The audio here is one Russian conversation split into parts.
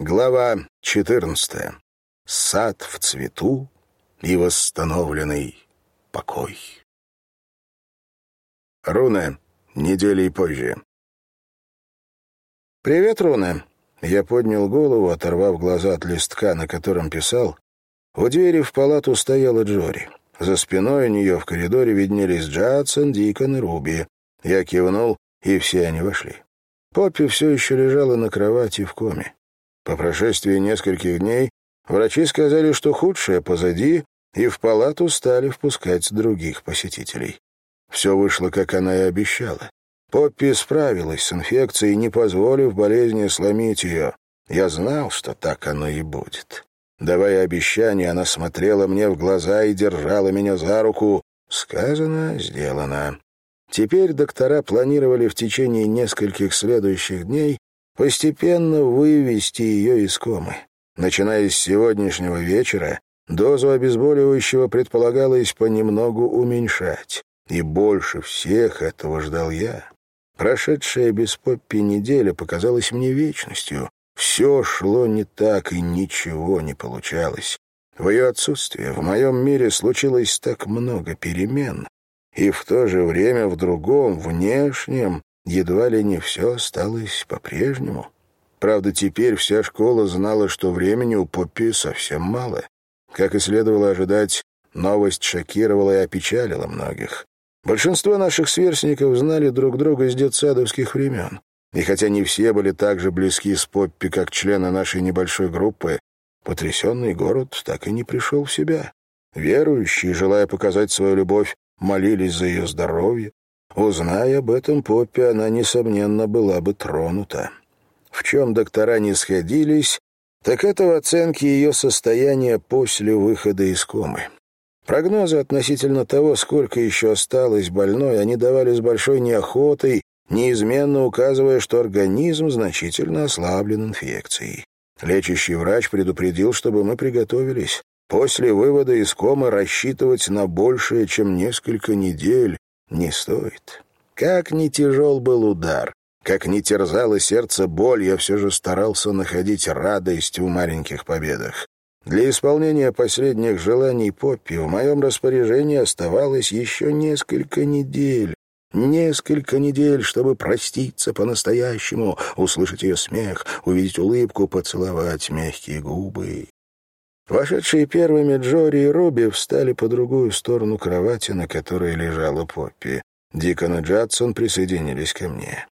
Глава 14. Сад в цвету и восстановленный покой. Руна. Недели позже. «Привет, Руна!» Я поднял голову, оторвав глаза от листка, на котором писал. У двери в палату стояла Джори. За спиной у нее в коридоре виднелись Джадсон, Дикон и Руби. Я кивнул, и все они вошли. Поппи все еще лежала на кровати в коме. По прошествии нескольких дней врачи сказали, что худшее позади, и в палату стали впускать других посетителей. Все вышло, как она и обещала. Поппи справилась с инфекцией, не позволив болезни сломить ее. Я знал, что так оно и будет. Давая обещание, она смотрела мне в глаза и держала меня за руку. Сказано, сделано. Теперь доктора планировали в течение нескольких следующих дней постепенно вывести ее из комы. Начиная с сегодняшнего вечера, дозу обезболивающего предполагалось понемногу уменьшать. И больше всех этого ждал я. Прошедшая без Поппи неделя показалась мне вечностью. Все шло не так, и ничего не получалось. В ее отсутствие в моем мире случилось так много перемен, и в то же время в другом, внешнем, едва ли не все осталось по-прежнему. Правда, теперь вся школа знала, что времени у Поппи совсем мало. Как и следовало ожидать, новость шокировала и опечалила многих. Большинство наших сверстников знали друг друга с детсадовских времен. И хотя не все были так же близки с Поппи, как члены нашей небольшой группы, потрясенный город так и не пришел в себя. Верующие, желая показать свою любовь, молились за ее здоровье, Узная об этом Поппи, она, несомненно, была бы тронута. В чем доктора не сходились, так это в оценке ее состояния после выхода из комы. Прогнозы относительно того, сколько еще осталось больной, они давали с большой неохотой, неизменно указывая, что организм значительно ослаблен инфекцией. Лечащий врач предупредил, чтобы мы приготовились. После вывода из комы рассчитывать на большее, чем несколько недель, не стоит. Как ни тяжел был удар, как ни терзало сердце боль, я все же старался находить радость в маленьких победах. Для исполнения последних желаний Поппи в моем распоряжении оставалось еще несколько недель. Несколько недель, чтобы проститься по-настоящему, услышать ее смех, увидеть улыбку, поцеловать мягкие губы. Вошедшие первыми Джори и Руби встали по другую сторону кровати, на которой лежала Поппи. Дикон и Джадсон присоединились ко мне.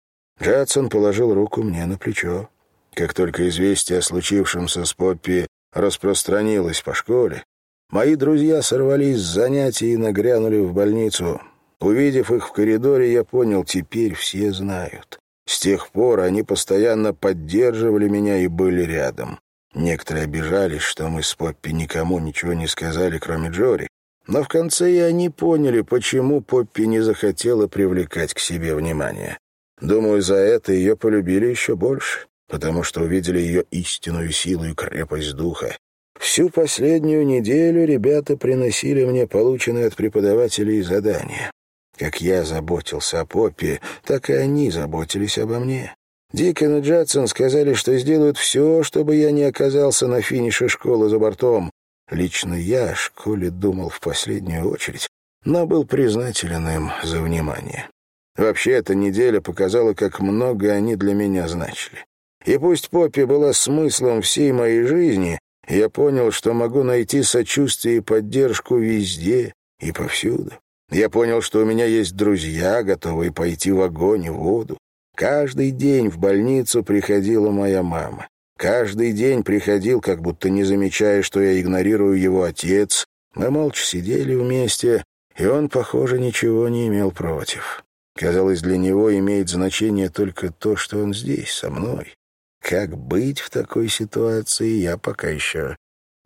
Джадсон положил руку мне на плечо. Как только известие о случившемся с Поппи распространилось по школе, мои друзья сорвались с занятий и нагрянули в больницу. Увидев их в коридоре, я понял, теперь все знают. С тех пор они постоянно поддерживали меня и были рядом. Некоторые обижались, что мы с Поппи никому ничего не сказали, кроме Джори. Но в конце и они поняли, почему Поппи не захотела привлекать к себе внимание. Думаю, за это ее полюбили еще больше, потому что увидели ее истинную силу и крепость духа. Всю последнюю неделю ребята приносили мне полученные от преподавателей задания. Как я заботился о Поппи, так и они заботились обо мне. Дикон и Джадсон сказали, что сделают все, чтобы я не оказался на финише школы за бортом. Лично я о школе думал в последнюю очередь, но был признателен им за внимание. Вообще, эта неделя показала, как много они для меня значили. И пусть Поппи была смыслом всей моей жизни, я понял, что могу найти сочувствие и поддержку везде и повсюду. Я понял, что у меня есть друзья, готовые пойти в огонь и воду. Каждый день в больницу приходила моя мама. Каждый день приходил, как будто не замечая, что я игнорирую его отец. Мы молча сидели вместе, и он, похоже, ничего не имел против. Казалось, для него имеет значение только то, что он здесь, со мной. Как быть в такой ситуации, я пока еще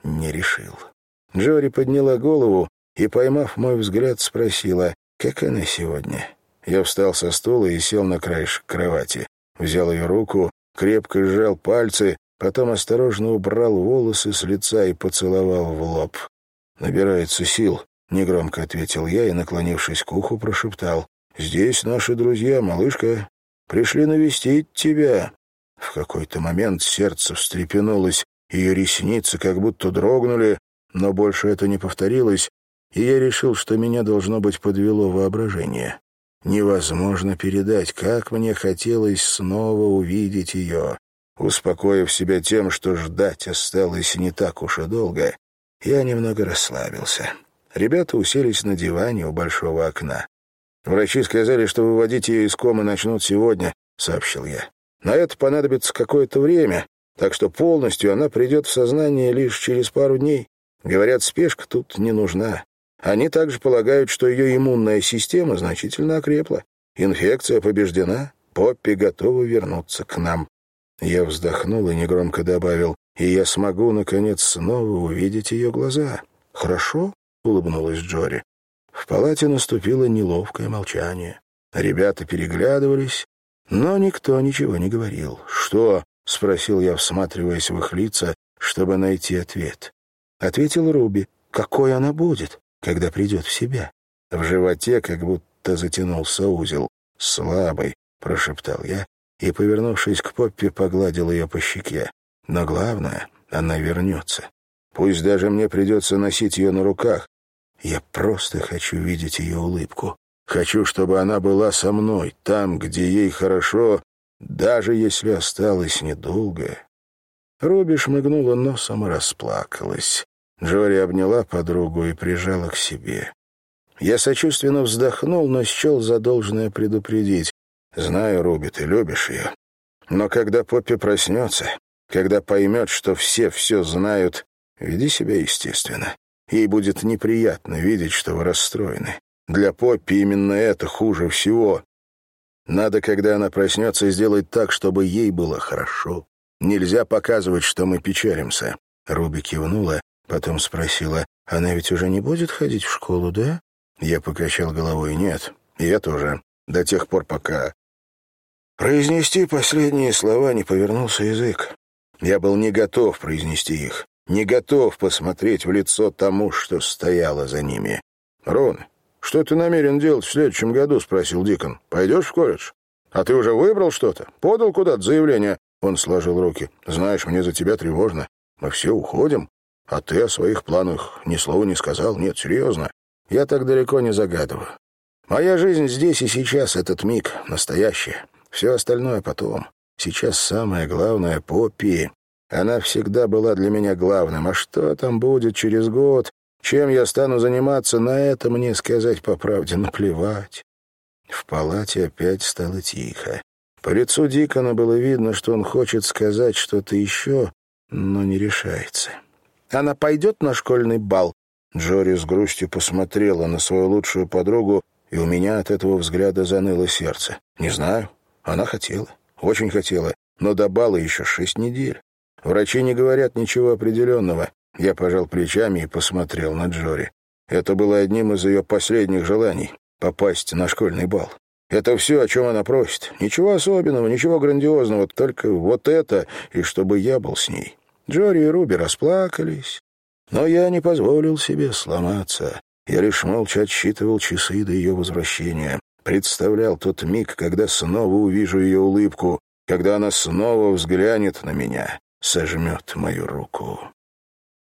не решил. Джори подняла голову и, поймав мой взгляд, спросила, как она сегодня. Я встал со стула и сел на краешек кровати. Взял ее руку, крепко сжал пальцы, потом осторожно убрал волосы с лица и поцеловал в лоб. «Набирается сил», — негромко ответил я и, наклонившись к уху, прошептал. «Здесь наши друзья, малышка. Пришли навестить тебя». В какой-то момент сердце встрепенулось, ее ресницы как будто дрогнули, но больше это не повторилось, и я решил, что меня должно быть подвело воображение. Невозможно передать, как мне хотелось снова увидеть ее. Успокоив себя тем, что ждать осталось не так уж и долго, я немного расслабился. Ребята уселись на диване у большого окна. «Врачи сказали, что выводить ее из комы начнут сегодня», — сообщил я. «На это понадобится какое-то время, так что полностью она придет в сознание лишь через пару дней. Говорят, спешка тут не нужна. Они также полагают, что ее иммунная система значительно окрепла. Инфекция побеждена, Поппи готова вернуться к нам. Я вздохнул и негромко добавил, и я смогу, наконец, снова увидеть ее глаза. «Хорошо?» — улыбнулась Джори. В палате наступило неловкое молчание. Ребята переглядывались, но никто ничего не говорил. «Что?» — спросил я, всматриваясь в их лица, чтобы найти ответ. Ответил Руби. «Какой она будет?» Когда придет в себя. В животе как будто затянулся узел. «Слабый», — прошептал я, и, повернувшись к Поппи, погладил ее по щеке. «Но главное, она вернется. Пусть даже мне придется носить ее на руках. Я просто хочу видеть ее улыбку. Хочу, чтобы она была со мной, там, где ей хорошо, даже если осталось недолго». Руби шмыгнула носом и расплакалась. Джори обняла подругу и прижала к себе. Я сочувственно вздохнул, но счел за должное предупредить. «Знаю, Руби, ты любишь ее. Но когда Поппи проснется, когда поймет, что все все знают, веди себя естественно. Ей будет неприятно видеть, что вы расстроены. Для Поппи именно это хуже всего. Надо, когда она проснется, сделать так, чтобы ей было хорошо. Нельзя показывать, что мы печалимся». Руби кивнула, Потом спросила, она ведь уже не будет ходить в школу, да? Я покачал головой, нет, я тоже, до тех пор, пока... Произнести последние слова не повернулся язык. Я был не готов произнести их, не готов посмотреть в лицо тому, что стояло за ними. «Рон, что ты намерен делать в следующем году?» — спросил Дикон. «Пойдешь в колледж? А ты уже выбрал что-то? Подал куда-то заявление?» Он сложил руки. «Знаешь, мне за тебя тревожно. Мы все уходим. А ты о своих планах ни слова не сказал? Нет, серьезно. Я так далеко не загадываю. Моя жизнь здесь и сейчас, этот миг, настоящая. Все остальное потом. Сейчас самое главное — Поппи. Она всегда была для меня главным. А что там будет через год? Чем я стану заниматься, на это мне сказать по правде наплевать. В палате опять стало тихо. По лицу Дикона было видно, что он хочет сказать что-то еще, но не решается. Она пойдет на школьный бал?» Джори с грустью посмотрела на свою лучшую подругу, и у меня от этого взгляда заныло сердце. «Не знаю. Она хотела. Очень хотела. Но до бала еще шесть недель. Врачи не говорят ничего определенного. Я пожал плечами и посмотрел на Джори. Это было одним из ее последних желаний — попасть на школьный бал. Это все, о чем она просит. Ничего особенного, ничего грандиозного, только вот это, и чтобы я был с ней. Джори и Руби расплакались, но я не позволил себе сломаться. Я лишь молча отсчитывал часы до ее возвращения. Представлял тот миг, когда снова увижу ее улыбку, когда она снова взглянет на меня, сожмет мою руку.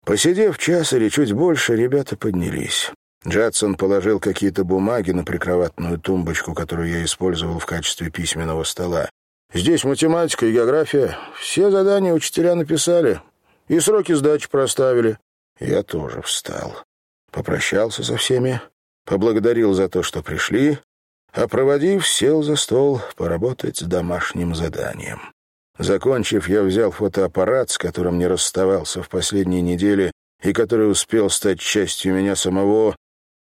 Посидев час или чуть больше, ребята поднялись. Джадсон положил какие-то бумаги на прикроватную тумбочку, которую я использовал в качестве письменного стола. Здесь математика и география. Все задания учителя написали. И сроки сдачи проставили. Я тоже встал. Попрощался со всеми, поблагодарил за то, что пришли, а проводив, сел за стол поработать с домашним заданием. Закончив, я взял фотоаппарат, с которым не расставался в последние недели и который успел стать частью меня самого,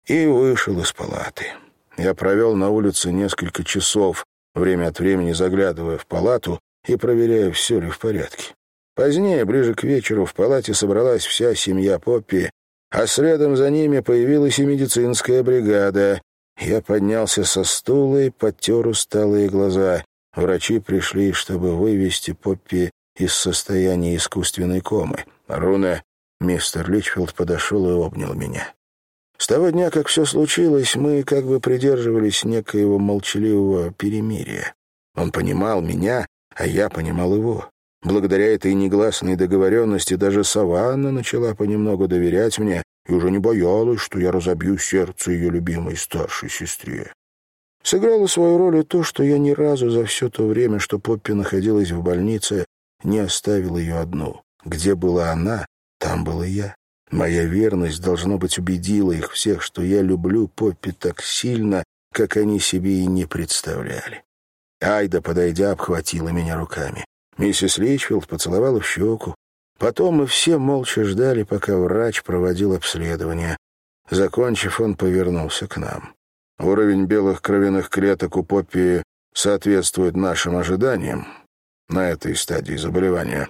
и вышел из палаты. Я провел на улице несколько часов, время от времени заглядывая в палату и проверяя, все ли в порядке. Позднее, ближе к вечеру, в палате собралась вся семья Поппи, а следом за ними появилась и медицинская бригада. Я поднялся со стула и подтер усталые глаза. Врачи пришли, чтобы вывести Поппи из состояния искусственной комы. «Руна!» Мистер Личфилд подошел и обнял меня. С того дня, как все случилось, мы как бы придерживались некоего молчаливого перемирия. Он понимал меня, а я понимал его. Благодаря этой негласной договоренности даже Саванна начала понемногу доверять мне и уже не боялась, что я разобью сердце ее любимой старшей сестре. Сыграло свою роль и то, что я ни разу за все то время, что Поппи находилась в больнице, не оставил ее одну. Где была она, там был и я. Моя верность, должно быть, убедила их всех, что я люблю Поппи так сильно, как они себе и не представляли. Айда, подойдя, обхватила меня руками. Миссис Личфилд поцеловала в щеку. Потом мы все молча ждали, пока врач проводил обследование. Закончив, он повернулся к нам. Уровень белых кровяных клеток у Поппи соответствует нашим ожиданиям на этой стадии заболевания.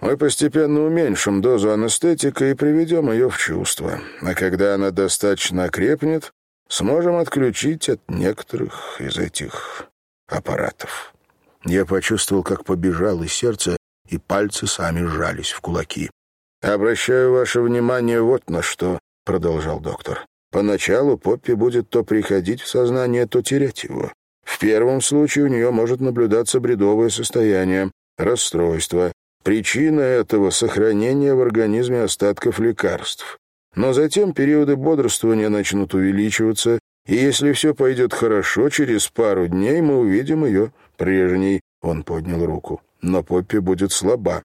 Мы постепенно уменьшим дозу анестетика и приведем ее в чувство. А когда она достаточно окрепнет, сможем отключить от некоторых из этих аппаратов. Я почувствовал, как побежало сердце, и пальцы сами сжались в кулаки. «Обращаю ваше внимание вот на что», — продолжал доктор. «Поначалу Поппи будет то приходить в сознание, то терять его. В первом случае у нее может наблюдаться бредовое состояние, расстройство. Причина этого — сохранение в организме остатков лекарств. Но затем периоды бодрствования начнут увеличиваться, и если все пойдет хорошо, через пару дней мы увидим ее прежней. Он поднял руку. Но Поппи будет слаба.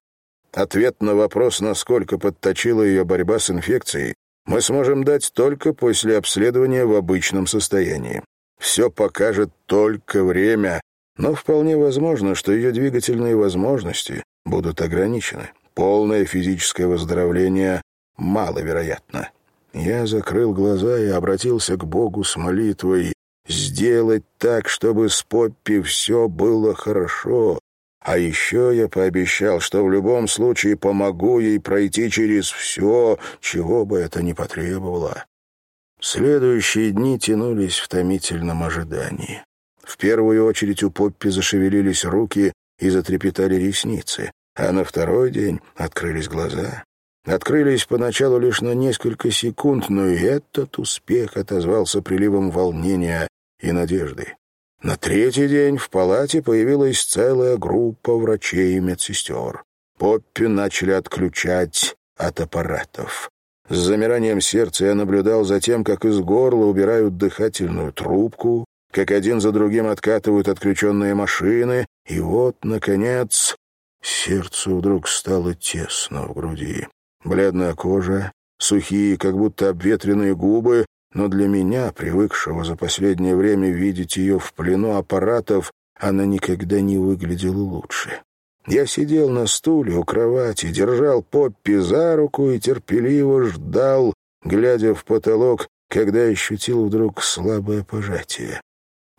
Ответ на вопрос, насколько подточила ее борьба с инфекцией, мы сможем дать только после обследования в обычном состоянии. Все покажет только время, но вполне возможно, что ее двигательные возможности будут ограничены. Полное физическое выздоровление маловероятно. Я закрыл глаза и обратился к Богу с молитвой сделать так, чтобы с Поппи все было хорошо. А еще я пообещал, что в любом случае помогу ей пройти через все, чего бы это ни потребовало. Следующие дни тянулись в томительном ожидании. В первую очередь у Поппи зашевелились руки и затрепетали ресницы, а на второй день открылись глаза открылись поначалу лишь на несколько секунд, но и этот успех отозвался приливом волнения и надежды. На третий день в палате появилась целая группа врачей и медсестер. Поппи начали отключать от аппаратов. С замиранием сердца я наблюдал за тем, как из горла убирают дыхательную трубку, как один за другим откатывают отключенные машины, и вот, наконец, сердцу вдруг стало тесно в груди. Бледная кожа, сухие, как будто обветренные губы, но для меня, привыкшего за последнее время видеть ее в плену аппаратов, она никогда не выглядела лучше. Я сидел на стуле у кровати, держал Поппи за руку и терпеливо ждал, глядя в потолок, когда ощутил вдруг слабое пожатие.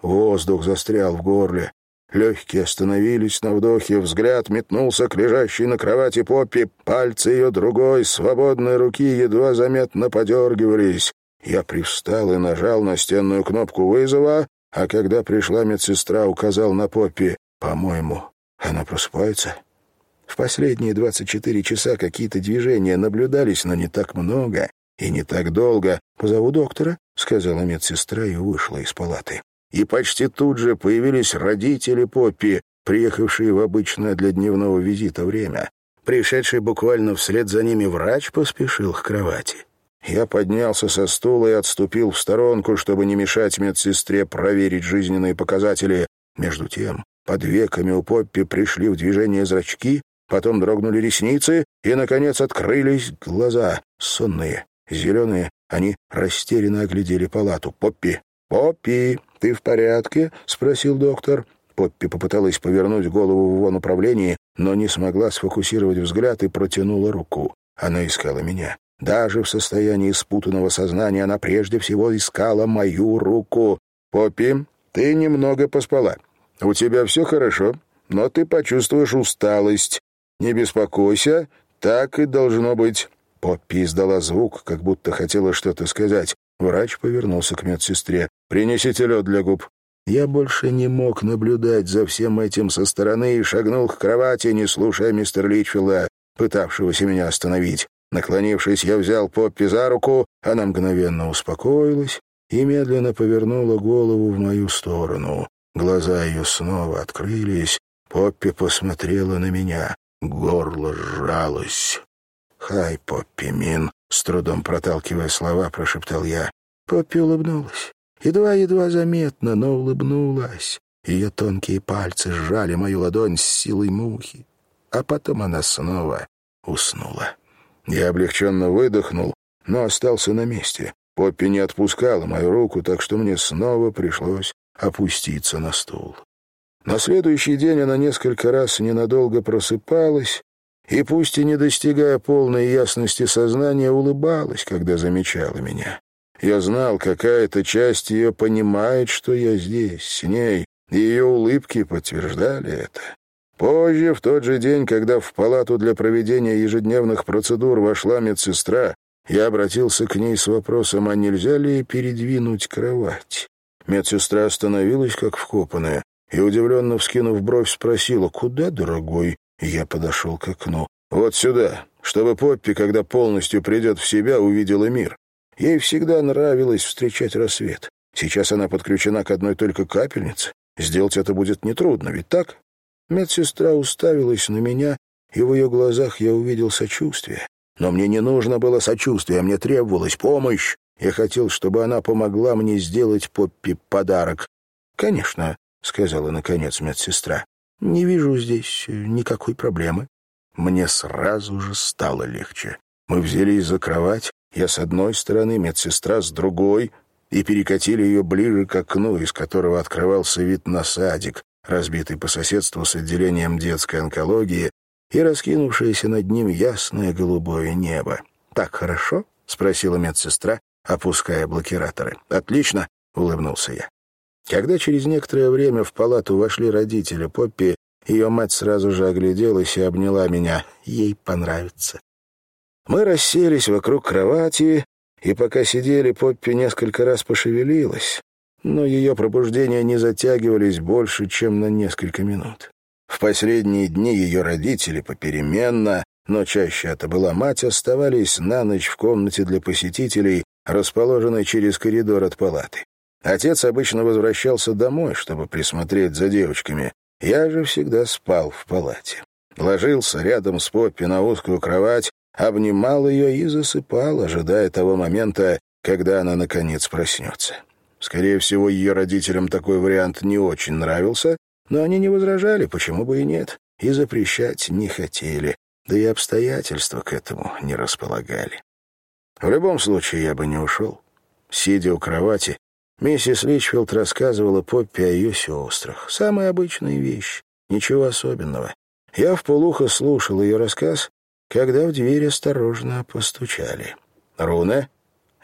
Воздух застрял в горле. Легкие остановились на вдохе, взгляд метнулся к лежащей на кровати Поппи, пальцы ее другой, свободной руки едва заметно подергивались. Я привстал и нажал на стенную кнопку вызова, а когда пришла медсестра, указал на Поппи. «По-моему, она просыпается». В последние двадцать четыре часа какие-то движения наблюдались, но не так много и не так долго. «Позову доктора», — сказала медсестра и вышла из палаты и почти тут же появились родители Поппи, приехавшие в обычное для дневного визита время. Пришедший буквально вслед за ними врач поспешил к кровати. Я поднялся со стула и отступил в сторонку, чтобы не мешать медсестре проверить жизненные показатели. Между тем, под веками у Поппи пришли в движение зрачки, потом дрогнули ресницы и, наконец, открылись глаза, сонные, зеленые. Они растерянно оглядели палату. «Поппи! Поппи!» «Ты в порядке?» — спросил доктор. Поппи попыталась повернуть голову в его направлении, но не смогла сфокусировать взгляд и протянула руку. Она искала меня. Даже в состоянии спутанного сознания она прежде всего искала мою руку. «Поппи, ты немного поспала. У тебя все хорошо, но ты почувствуешь усталость. Не беспокойся, так и должно быть». Поппи издала звук, как будто хотела что-то сказать. Врач повернулся к медсестре. «Принесите лед для губ». Я больше не мог наблюдать за всем этим со стороны и шагнул к кровати, не слушая мистера Личфилда, пытавшегося меня остановить. Наклонившись, я взял Поппи за руку, она мгновенно успокоилась и медленно повернула голову в мою сторону. Глаза ее снова открылись, Поппи посмотрела на меня. Горло сжалось. «Хай, Поппи Мин!» — с трудом проталкивая слова, прошептал я. Поппи улыбнулась. Едва-едва заметно, но улыбнулась. Ее тонкие пальцы сжали мою ладонь с силой мухи. А потом она снова уснула. Я облегченно выдохнул, но остался на месте. Поппи не отпускала мою руку, так что мне снова пришлось опуститься на стул. На следующий день она несколько раз ненадолго просыпалась, и, пусть и не достигая полной ясности сознания, улыбалась, когда замечала меня. Я знал, какая-то часть ее понимает, что я здесь, с ней, ее улыбки подтверждали это. Позже, в тот же день, когда в палату для проведения ежедневных процедур вошла медсестра, я обратился к ней с вопросом, а нельзя ли передвинуть кровать. Медсестра остановилась, как вкопанная, и, удивленно вскинув бровь, спросила, «Куда, дорогой?» Я подошел к окну. «Вот сюда, чтобы Поппи, когда полностью придет в себя, увидела мир. Ей всегда нравилось встречать рассвет. Сейчас она подключена к одной только капельнице. Сделать это будет нетрудно, ведь так?» Медсестра уставилась на меня, и в ее глазах я увидел сочувствие. Но мне не нужно было сочувствия, мне требовалась помощь. Я хотел, чтобы она помогла мне сделать Поппи подарок. «Конечно», — сказала наконец медсестра, — «не вижу здесь никакой проблемы». Мне сразу же стало легче. Мы взялись за кровать, я с одной стороны, медсестра с другой, и перекатили ее ближе к окну, из которого открывался вид на садик, разбитый по соседству с отделением детской онкологии и раскинувшееся над ним ясное голубое небо. «Так хорошо?» — спросила медсестра, опуская блокираторы. «Отлично!» — улыбнулся я. Когда через некоторое время в палату вошли родители Поппи, ее мать сразу же огляделась и обняла меня. Ей понравится. Мы расселись вокруг кровати, и пока сидели, Поппи несколько раз пошевелилась, но ее пробуждения не затягивались больше, чем на несколько минут. В последние дни ее родители попеременно, но чаще это была мать, оставались на ночь в комнате для посетителей, расположенной через коридор от палаты. Отец обычно возвращался домой, чтобы присмотреть за девочками. Я же всегда спал в палате. Ложился рядом с Поппи на узкую кровать, обнимал ее и засыпал, ожидая того момента, когда она, наконец, проснется. Скорее всего, ее родителям такой вариант не очень нравился, но они не возражали, почему бы и нет, и запрещать не хотели, да и обстоятельства к этому не располагали. В любом случае, я бы не ушел. Сидя у кровати, миссис Личфилд рассказывала Поппи о ее сестрах. Самая обычная вещь, ничего особенного. Я вполуха слушал ее рассказ, когда в дверь осторожно постучали. «Руна?»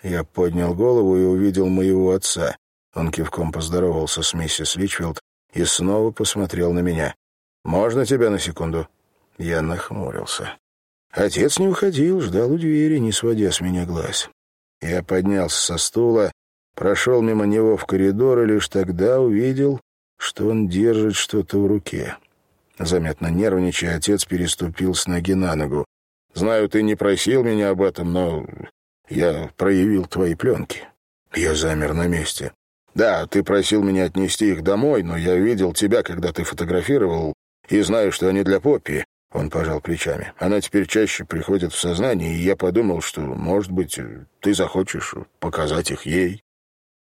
Я поднял голову и увидел моего отца. Он кивком поздоровался с миссис Личфилд и снова посмотрел на меня. «Можно тебя на секунду?» Я нахмурился. Отец не уходил, ждал у двери, не сводя с меня глаз. Я поднялся со стула, прошел мимо него в коридор и лишь тогда увидел, что он держит что-то в руке. Заметно нервничая, отец переступил с ноги на ногу. «Знаю, ты не просил меня об этом, но я проявил твои пленки». Я замер на месте. «Да, ты просил меня отнести их домой, но я видел тебя, когда ты фотографировал, и знаю, что они для Поппи. Он пожал плечами. Она теперь чаще приходит в сознание, и я подумал, что, может быть, ты захочешь показать их ей.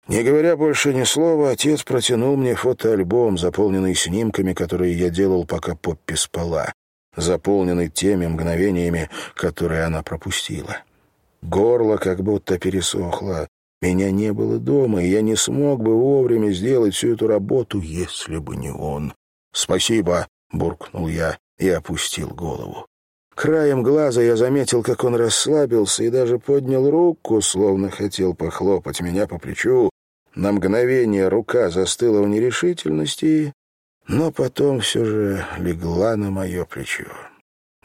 Не говоря больше ни слова, отец протянул мне фотоальбом, заполненный снимками, которые я делал, пока Поппи спала, заполненный теми мгновениями, которые она пропустила. Горло как будто пересохло. Меня не было дома, и я не смог бы вовремя сделать всю эту работу, если бы не он. «Спасибо», — буркнул я и опустил голову. Краем глаза я заметил, как он расслабился и даже поднял руку, словно хотел похлопать меня по плечу. На мгновение рука застыла в нерешительности, но потом все же легла на мое плечо.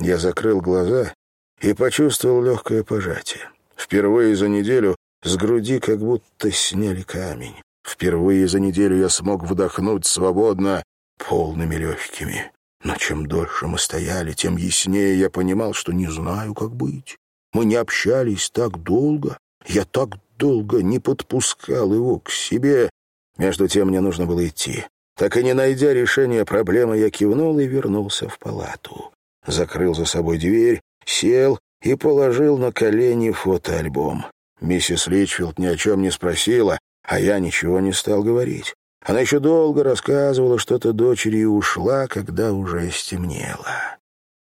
Я закрыл глаза и почувствовал легкое пожатие. Впервые за неделю с груди как будто сняли камень. Впервые за неделю я смог вдохнуть свободно полными легкими. Но чем дольше мы стояли, тем яснее я понимал, что не знаю, как быть. Мы не общались так долго. Я так долго не подпускал его к себе. Между тем мне нужно было идти. Так и не найдя решения проблемы, я кивнул и вернулся в палату. Закрыл за собой дверь, сел и положил на колени фотоальбом. Миссис Личфилд ни о чем не спросила, а я ничего не стал говорить. Она еще долго рассказывала что-то дочери и ушла, когда уже стемнело.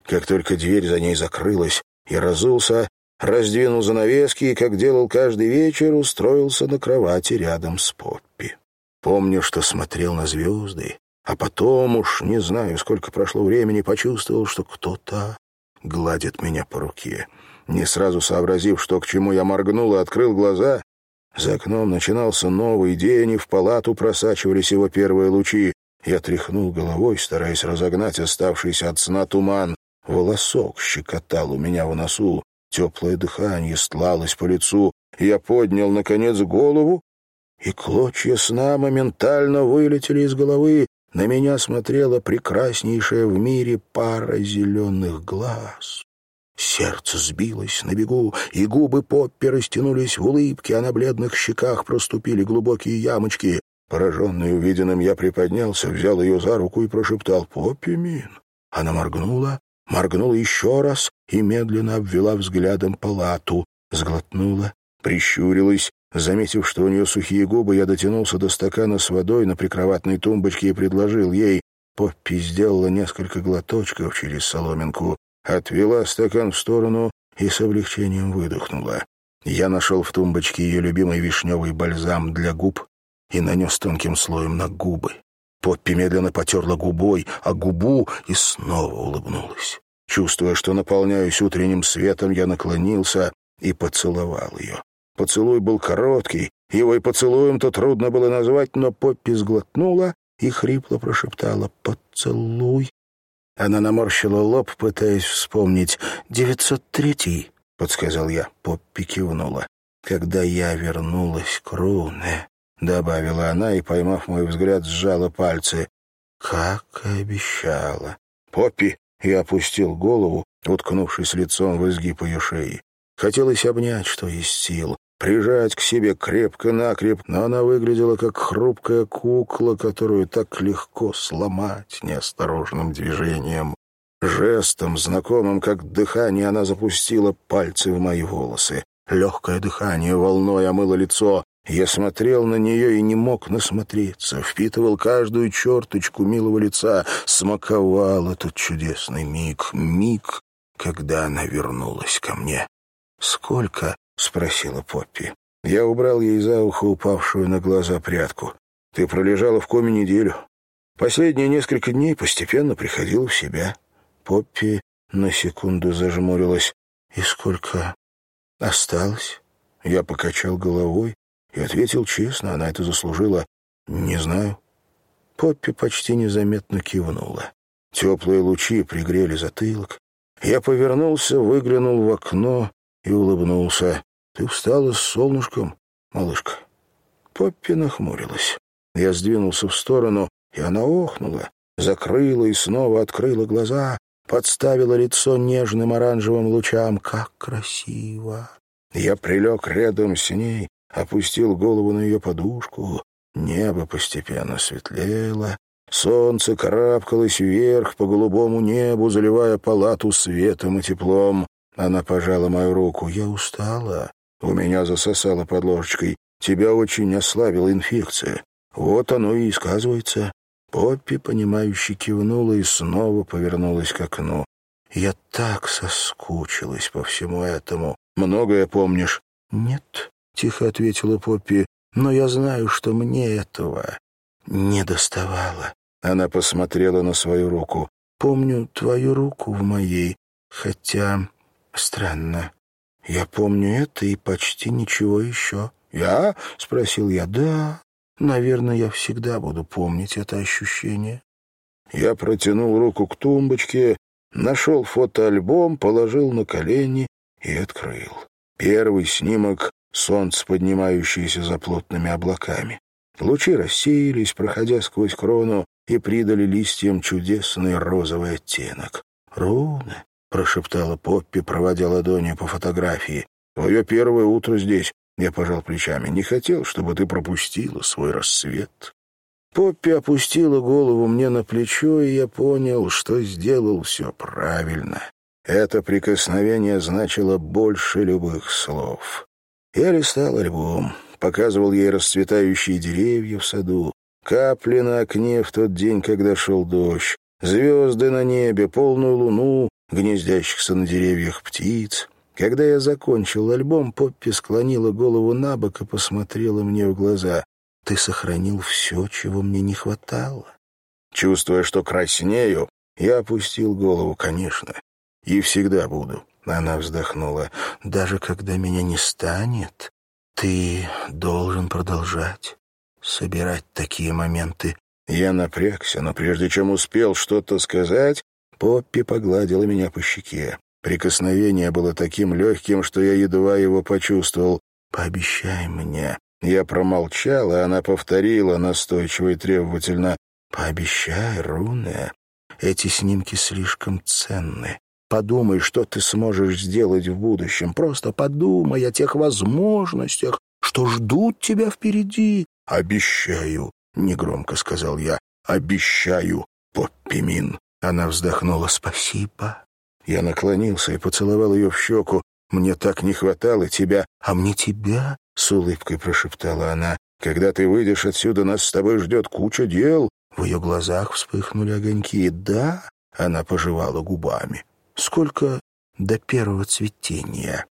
Как только дверь за ней закрылась, я разулся, раздвинул занавески и, как делал каждый вечер, устроился на кровати рядом с Поппи. Помню, что смотрел на звезды, а потом уж, не знаю, сколько прошло времени, почувствовал, что кто-то гладит меня по руке. Не сразу сообразив, что к чему я моргнул и открыл глаза, за окном начинался новый день, и в палату просачивались его первые лучи. Я тряхнул головой, стараясь разогнать оставшийся от сна туман. Волосок щекотал у меня в носу, теплое дыхание стлалось по лицу. Я поднял, наконец, голову и клочья сна моментально вылетели из головы. На меня смотрела прекраснейшая в мире пара зеленых глаз. Сердце сбилось на бегу, и губы Поппи растянулись в улыбке, а на бледных щеках проступили глубокие ямочки. Пораженный увиденным, я приподнялся, взял ее за руку и прошептал «Поппи, Мин». Она моргнула, моргнула еще раз и медленно обвела взглядом палату, сглотнула, прищурилась Заметив, что у нее сухие губы, я дотянулся до стакана с водой на прикроватной тумбочке и предложил ей. Поппи сделала несколько глоточков через соломинку, отвела стакан в сторону и с облегчением выдохнула. Я нашел в тумбочке ее любимый вишневый бальзам для губ и нанес тонким слоем на губы. Поппи медленно потерла губой, а губу и снова улыбнулась. Чувствуя, что наполняюсь утренним светом, я наклонился и поцеловал ее. Поцелуй был короткий, его и поцелуем-то трудно было назвать, но Поппи сглотнула и хрипло прошептала «Поцелуй». Она наморщила лоб, пытаясь вспомнить. «Девятьсот третий», — подсказал я. Поппи кивнула. «Когда я вернулась к Руне», — добавила она и, поймав мой взгляд, сжала пальцы. «Как и обещала». «Поппи!» — я опустил голову, уткнувшись лицом в изгиб ее шеи. Хотелось обнять, что есть сил, прижать к себе крепко-накреп, но она выглядела как хрупкая кукла, которую так легко сломать неосторожным движением. Жестом, знакомым как дыхание, она запустила пальцы в мои волосы. Легкое дыхание волной омыло лицо. Я смотрел на нее и не мог насмотреться, впитывал каждую черточку милого лица, смаковал этот чудесный миг, миг, когда она вернулась ко мне. «Сколько?» — спросила Поппи. Я убрал ей за ухо упавшую на глаза прядку. «Ты пролежала в коме неделю. Последние несколько дней постепенно приходила в себя». Поппи на секунду зажмурилась. «И сколько осталось?» Я покачал головой и ответил честно, она это заслужила. «Не знаю». Поппи почти незаметно кивнула. Теплые лучи пригрели затылок. Я повернулся, выглянул в окно и улыбнулся. «Ты встала с солнышком, малышка?» Поппи нахмурилась. Я сдвинулся в сторону, и она охнула, закрыла и снова открыла глаза, подставила лицо нежным оранжевым лучам. «Как красиво!» Я прилег рядом с ней, опустил голову на ее подушку. Небо постепенно светлело. Солнце карабкалось вверх по голубому небу, заливая палату светом и теплом. Она пожала мою руку. «Я устала. У меня засосало под ложечкой. Тебя очень ослабила инфекция. Вот оно и сказывается». Поппи, понимающе кивнула и снова повернулась к окну. «Я так соскучилась по всему этому. Многое помнишь?» «Нет», — тихо ответила Поппи, «но я знаю, что мне этого не доставало». Она посмотрела на свою руку. «Помню твою руку в моей, хотя Странно. Я помню это и почти ничего еще. «Я?» — спросил я. «Да. Наверное, я всегда буду помнить это ощущение». Я протянул руку к тумбочке, нашел фотоальбом, положил на колени и открыл. Первый снимок — солнце, поднимающееся за плотными облаками. Лучи рассеялись, проходя сквозь крону, и придали листьям чудесный розовый оттенок. Руны, прошептала Поппи, проводя ладонью по фотографии. «Твое первое утро здесь». Я пожал плечами. «Не хотел, чтобы ты пропустила свой рассвет». Поппи опустила голову мне на плечо, и я понял, что сделал все правильно. Это прикосновение значило больше любых слов. Я листал альбом, показывал ей расцветающие деревья в саду, капли на окне в тот день, когда шел дождь, звезды на небе, полную луну, гнездящихся на деревьях птиц. Когда я закончил альбом, Поппи склонила голову на бок и посмотрела мне в глаза. «Ты сохранил все, чего мне не хватало». Чувствуя, что краснею, я опустил голову, конечно. И всегда буду. Она вздохнула. «Даже когда меня не станет, ты должен продолжать собирать такие моменты». Я напрягся, но прежде чем успел что-то сказать, Поппи погладила меня по щеке. Прикосновение было таким легким, что я едва его почувствовал. «Пообещай мне». Я промолчал, и она повторила настойчиво и требовательно. «Пообещай, Руне, эти снимки слишком ценны. Подумай, что ты сможешь сделать в будущем. Просто подумай о тех возможностях, что ждут тебя впереди. Обещаю, — негромко сказал я, — обещаю, Поппи Мин. Она вздохнула. «Спасибо». Я наклонился и поцеловал ее в щеку. «Мне так не хватало тебя». «А мне тебя?» — с улыбкой прошептала она. «Когда ты выйдешь отсюда, нас с тобой ждет куча дел». В ее глазах вспыхнули огоньки. «Да?» — она пожевала губами. «Сколько до первого цветения?»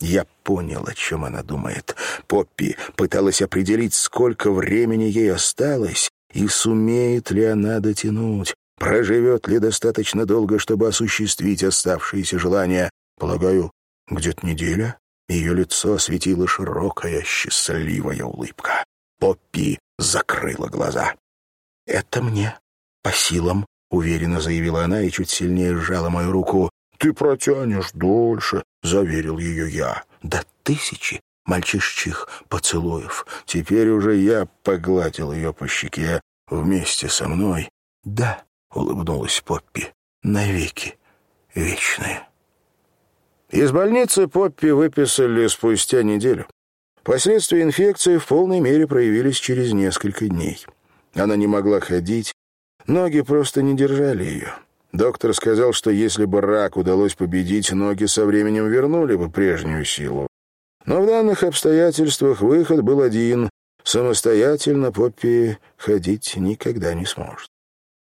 Я понял, о чем она думает. Поппи пыталась определить, сколько времени ей осталось, и сумеет ли она дотянуть. Проживет ли достаточно долго, чтобы осуществить оставшиеся желания? Полагаю, где-то неделя. Ее лицо осветила широкая, счастливая улыбка. Поппи закрыла глаза. «Это мне по силам», — уверенно заявила она и чуть сильнее сжала мою руку. «Ты протянешь дольше», — заверил ее я. «До тысячи мальчишчих поцелуев. Теперь уже я погладил ее по щеке вместе со мной. Да, улыбнулась Поппи. «Навеки вечные». Из больницы Поппи выписали спустя неделю. Последствия инфекции в полной мере проявились через несколько дней. Она не могла ходить, ноги просто не держали ее. Доктор сказал, что если бы рак удалось победить, ноги со временем вернули бы прежнюю силу. Но в данных обстоятельствах выход был один. Самостоятельно Поппи ходить никогда не сможет.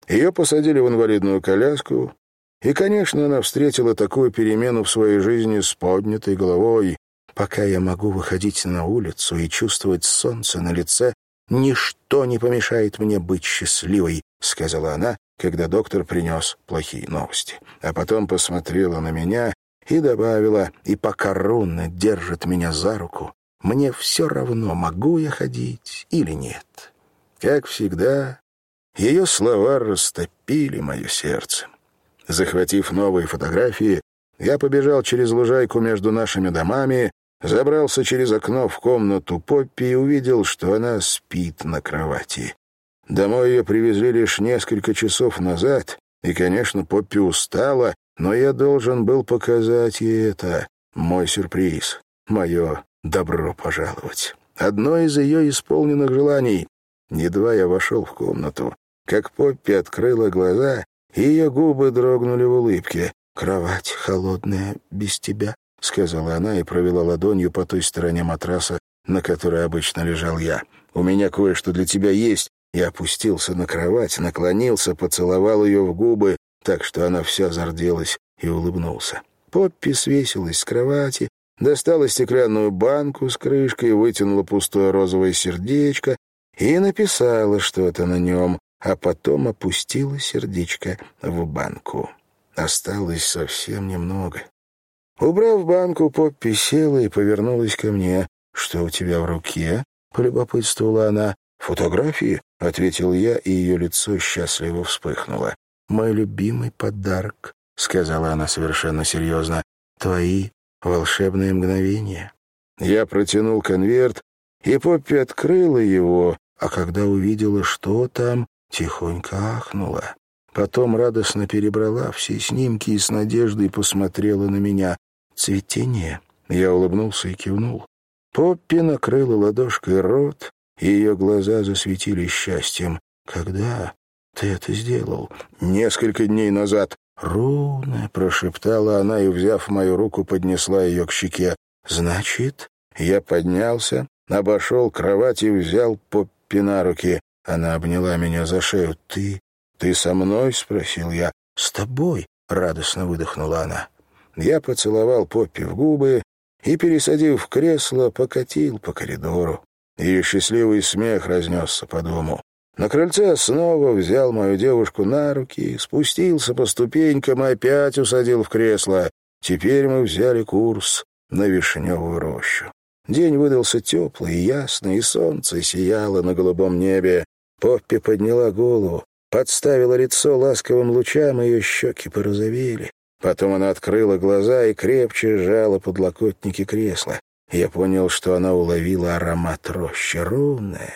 Ее посадили в инвалидную коляску, и, конечно, она встретила такую перемену в своей жизни с поднятой головой. Пока я могу выходить на улицу и чувствовать солнце на лице, ничто не помешает мне быть счастливой, — сказала она, когда доктор принес плохие новости. А потом посмотрела на меня и добавила, и пока Руна держит меня за руку, мне все равно, могу я ходить или нет. Как всегда, ее слова растопили мое сердце. Захватив новые фотографии, я побежал через лужайку между нашими домами, забрался через окно в комнату Поппи и увидел, что она спит на кровати. Домой ее привезли лишь несколько часов назад, и, конечно, Поппи устала, но я должен был показать ей это. Мой сюрприз, мое добро пожаловать. Одно из ее исполненных желаний. Едва я вошел в комнату, как Поппи открыла глаза, и ее губы дрогнули в улыбке. «Кровать холодная без тебя», — сказала она и провела ладонью по той стороне матраса, на которой обычно лежал я. «У меня кое-что для тебя есть». Я опустился на кровать, наклонился, поцеловал ее в губы, так что она вся зарделась и улыбнулся. Поппи свесилась с кровати, достала стеклянную банку с крышкой, вытянула пустое розовое сердечко и написала что-то на нем а потом опустила сердечко в банку. Осталось совсем немного. Убрав банку, Поппи села и повернулась ко мне. «Что у тебя в руке?» — полюбопытствовала она. «Фотографии?» — ответил я, и ее лицо счастливо вспыхнуло. «Мой любимый подарок», — сказала она совершенно серьезно. «Твои волшебные мгновения». Я протянул конверт, и Поппи открыла его, а когда увидела, что там, тихонько ахнула. Потом радостно перебрала все снимки и с надеждой посмотрела на меня. «Цветение?» Я улыбнулся и кивнул. Поппи накрыла ладошкой рот, и ее глаза засветились счастьем. Когда ты это сделал?» «Несколько дней назад». «Руна», — прошептала она и, взяв мою руку, поднесла ее к щеке. «Значит...» Я поднялся, обошел кровать и взял Поппи на руки. Она обняла меня за шею. «Ты... ты со мной?» — спросил я. «С тобой», — радостно выдохнула она. Я поцеловал Поппи в губы и, пересадив в кресло, покатил по коридору. Ее счастливый смех разнесся по дому. На крыльце снова взял мою девушку на руки, спустился по ступенькам и опять усадил в кресло. Теперь мы взяли курс на вишневую рощу. День выдался теплый ясный, и солнце сияло на голубом небе. Поппи подняла голову, подставила лицо ласковым лучам, и ее щеки порозовели. Потом она открыла глаза и крепче сжала подлокотники кресла. Я понял, что она уловила аромат рощи, ровная.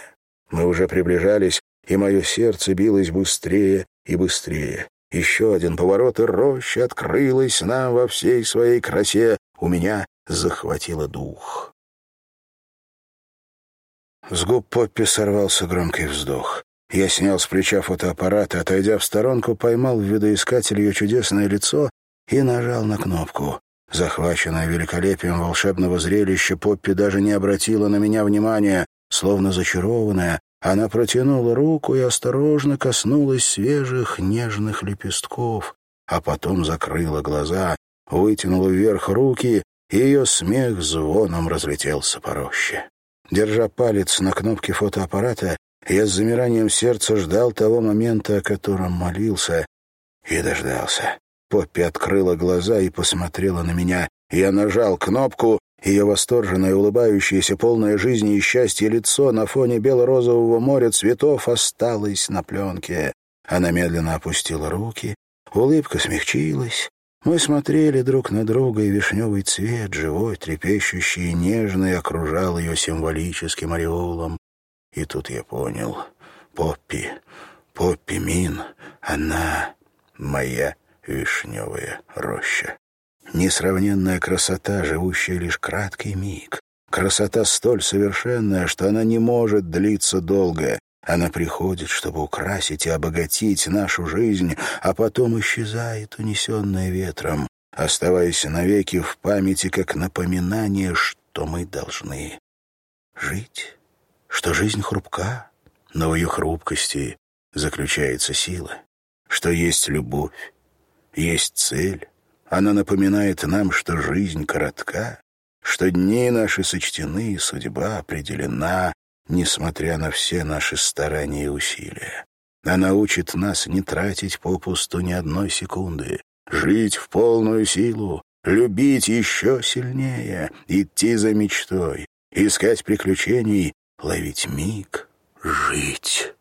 Мы уже приближались, и мое сердце билось быстрее и быстрее. Еще один поворот, и роща открылась нам во всей своей красе. У меня захватило дух. С губ Поппи сорвался громкий вздох. Я снял с плеча фотоаппарат и, отойдя в сторонку, поймал в видоискатель ее чудесное лицо и нажал на кнопку. Захваченная великолепием волшебного зрелища, Поппи даже не обратила на меня внимания. Словно зачарованная, она протянула руку и осторожно коснулась свежих нежных лепестков, а потом закрыла глаза, вытянула вверх руки, и ее смех звоном разлетелся по роще. Держа палец на кнопке фотоаппарата, я с замиранием сердца ждал того момента, о котором молился, и дождался. Поппи открыла глаза и посмотрела на меня. Я нажал кнопку, ее восторженное, улыбающееся, полное жизни и счастья лицо на фоне бело-розового моря цветов осталось на пленке. Она медленно опустила руки, улыбка смягчилась. Мы смотрели друг на друга, и вишневый цвет, живой, трепещущий и нежный, окружал ее символическим ореолом. И тут я понял. Поппи, Поппи Мин, она моя вишневая роща. Несравненная красота, живущая лишь краткий миг. Красота столь совершенная, что она не может длиться долго. Она приходит, чтобы украсить и обогатить нашу жизнь, а потом исчезает, унесенная ветром, оставаясь навеки в памяти как напоминание, что мы должны жить, что жизнь хрупка, но в ее хрупкости заключается сила, что есть любовь, есть цель. Она напоминает нам, что жизнь коротка, что дни наши сочтены, и судьба определена, несмотря на все наши старания и усилия. Она учит нас не тратить попусту ни одной секунды, жить в полную силу, любить еще сильнее, идти за мечтой, искать приключений, ловить миг, жить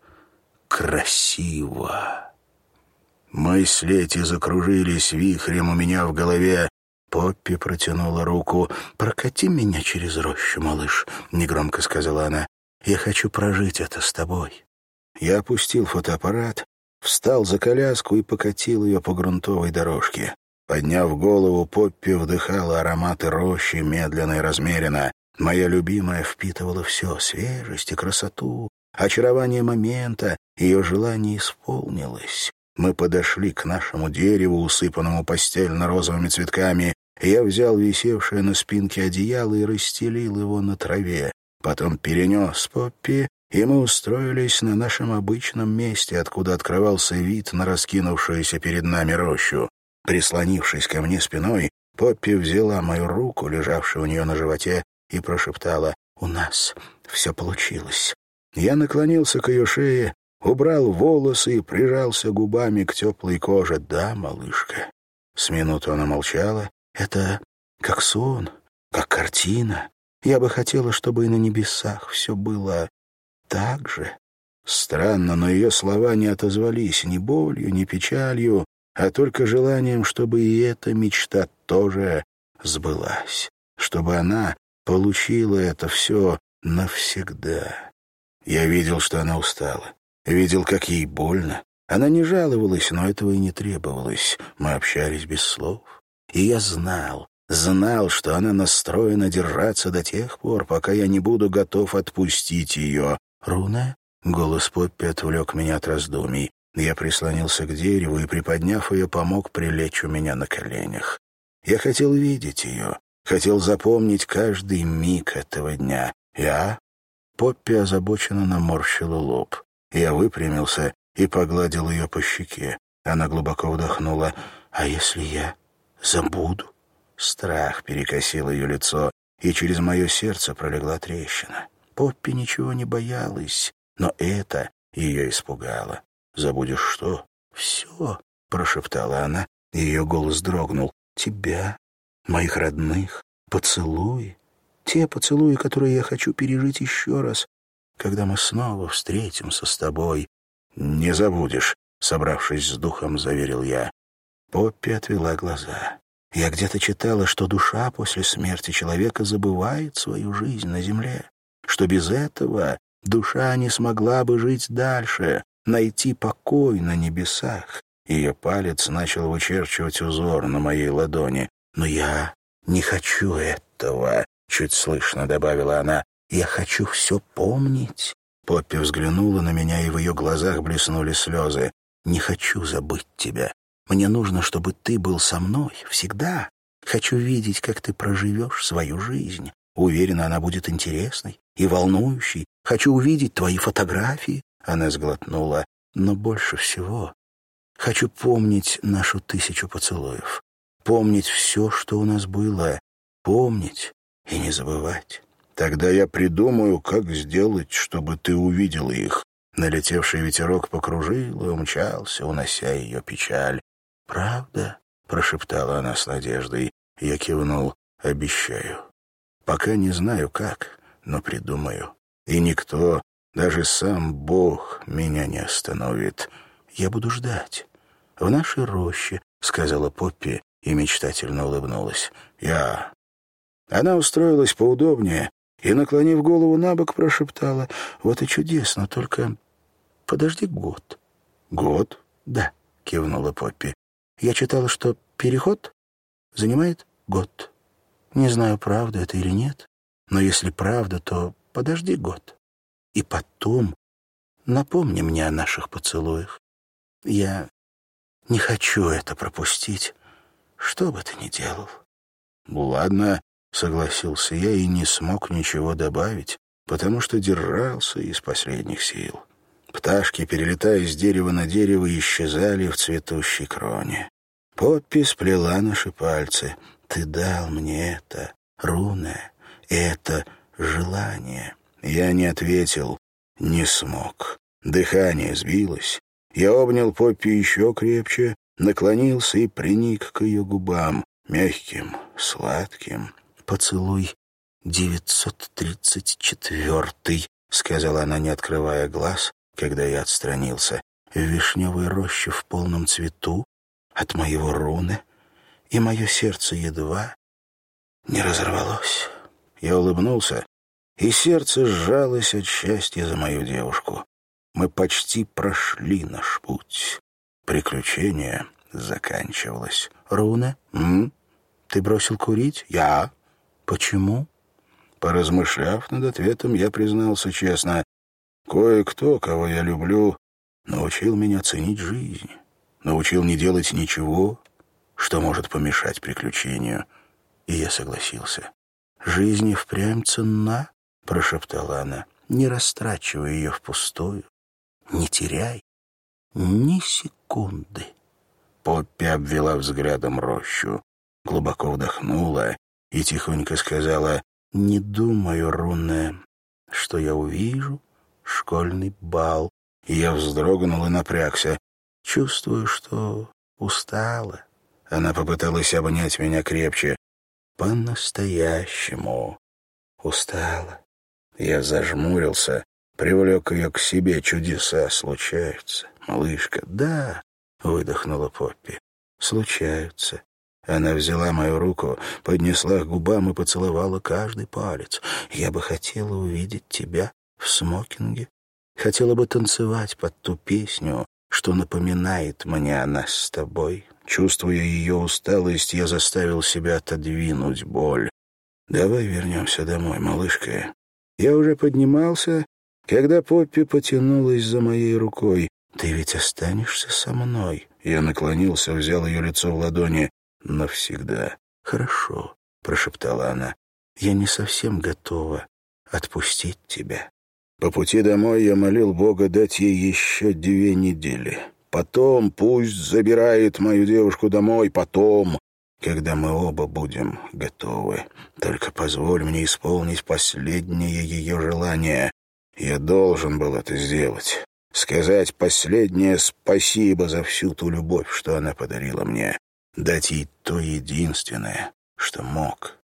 красиво. Мысли эти закружились вихрем у меня в голове. Поппи протянула руку. «Прокати меня через рощу, малыш», — негромко сказала она. «Я хочу прожить это с тобой». Я опустил фотоаппарат, встал за коляску и покатил ее по грунтовой дорожке. Подняв голову, Поппи вдыхала ароматы рощи медленно и размеренно. Моя любимая впитывала все — свежесть и красоту, очарование момента, ее желание исполнилось. Мы подошли к нашему дереву, усыпанному постельно-розовыми цветками. Я взял висевшее на спинке одеяло и расстелил его на траве. Потом перенес Поппи, и мы устроились на нашем обычном месте, откуда открывался вид на раскинувшуюся перед нами рощу. Прислонившись ко мне спиной, Поппи взяла мою руку, лежавшую у нее на животе, и прошептала «У нас все получилось». Я наклонился к ее шее, убрал волосы и прижался губами к теплой коже. «Да, малышка». С минуту она молчала. «Это как сон, как картина. Я бы хотела, чтобы и на небесах все было так же». Странно, но ее слова не отозвались ни болью, ни печалью, а только желанием, чтобы и эта мечта тоже сбылась, чтобы она получила это все навсегда. Я видел, что она устала. Видел, как ей больно. Она не жаловалась, но этого и не требовалось. Мы общались без слов. И я знал, знал, что она настроена держаться до тех пор, пока я не буду готов отпустить ее. «Руна?» Голос Поппи отвлек меня от раздумий. Я прислонился к дереву и, приподняв ее, помог прилечь у меня на коленях. Я хотел видеть ее, хотел запомнить каждый миг этого дня. Я... Поппи озабоченно наморщила лоб. Я выпрямился и погладил ее по щеке. Она глубоко вдохнула. «А если я забуду?» Страх перекосил ее лицо, и через мое сердце пролегла трещина. Поппи ничего не боялась, но это ее испугало. «Забудешь что?» «Все», — прошептала она, ее голос дрогнул. «Тебя, моих родных, поцелуи, те поцелуи, которые я хочу пережить еще раз, когда мы снова встретимся с тобой». «Не забудешь», — собравшись с духом, заверил я. Поппи отвела глаза. Я где-то читала, что душа после смерти человека забывает свою жизнь на земле, что без этого душа не смогла бы жить дальше, найти покой на небесах. Ее палец начал вычерчивать узор на моей ладони. «Но я не хочу этого», — чуть слышно добавила она. «Я хочу все помнить». Поппи взглянула на меня, и в ее глазах блеснули слезы. «Не хочу забыть тебя. Мне нужно, чтобы ты был со мной всегда. Хочу видеть, как ты проживешь свою жизнь. Уверена, она будет интересной и волнующей. Хочу увидеть твои фотографии». Она сглотнула. «Но больше всего хочу помнить нашу тысячу поцелуев. Помнить все, что у нас было. Помнить и не забывать. Тогда я придумаю, как сделать, чтобы ты увидела их». Налетевший ветерок покружил и умчался, унося ее печаль. «Правда?» — прошептала она с надеждой. Я кивнул. «Обещаю. Пока не знаю как, но придумаю. И никто, даже сам Бог, меня не остановит. Я буду ждать. В нашей роще», — сказала Поппи и мечтательно улыбнулась. «Я...» Она устроилась поудобнее и, наклонив голову на бок, прошептала. «Вот и чудесно, только подожди год». «Год?» «Да», — кивнула Поппи. Я читала, что переход занимает год. Не знаю, правда это или нет, но если правда, то подожди год. И потом напомни мне о наших поцелуях. Я не хочу это пропустить, что бы ты ни делал. Ладно, согласился я и не смог ничего добавить, потому что держался из последних сил. Пташки, перелетая с дерева на дерево, исчезали в цветущей кроне. Поппи сплела наши пальцы. «Ты дал мне это, руна, это желание». Я не ответил, не смог. Дыхание сбилось. Я обнял Поппи еще крепче, наклонился и приник к ее губам, мягким, сладким. «Поцелуй девятьсот тридцать четвертый», — сказала она, не открывая глаз, когда я отстранился, в вишневой роще в полном цвету от моего руны, и мое сердце едва не разорвалось. Я улыбнулся, и сердце сжалось от счастья за мою девушку. Мы почти прошли наш путь. Приключение заканчивалось. «Руна? М? Ты бросил курить?» «Я». «Почему?» Поразмышляв над ответом, я признался честно. Кое-кто, кого я люблю, научил меня ценить жизнь, научил не делать ничего, что может помешать приключению. И я согласился. «Жизнь и впрямь ценна», — прошептала она. «Не растрачивай ее впустую, не теряй ни секунды». Поппи обвела взглядом рощу, глубоко вдохнула и тихонько сказала, «Не думаю, Руне, что я увижу школьный бал. И я вздрогнул и напрягся. Чувствую, что устала. Она попыталась обнять меня крепче. По-настоящему устала. Я зажмурился, привлек ее к себе. Чудеса случаются. Малышка, да, выдохнула Поппи. Случаются. Она взяла мою руку, поднесла к губам и поцеловала каждый палец. Я бы хотела увидеть тебя в смокинге. Хотела бы танцевать под ту песню, что напоминает мне о нас с тобой. Чувствуя ее усталость, я заставил себя отодвинуть боль. «Давай вернемся домой, малышка». Я уже поднимался, Когда Поппи потянулась за моей рукой, «Ты ведь останешься со мной?» Я наклонился, взял ее лицо в ладони. «Навсегда». «Хорошо», — прошептала она. «Я не совсем готова отпустить тебя». По пути домой я молил Бога дать ей еще две недели. Потом пусть забирает мою девушку домой, потом, когда мы оба будем готовы. Только позволь мне исполнить последнее ее желание. Я должен был это сделать. Сказать последнее спасибо за всю ту любовь, что она подарила мне. Дать ей то единственное, что мог.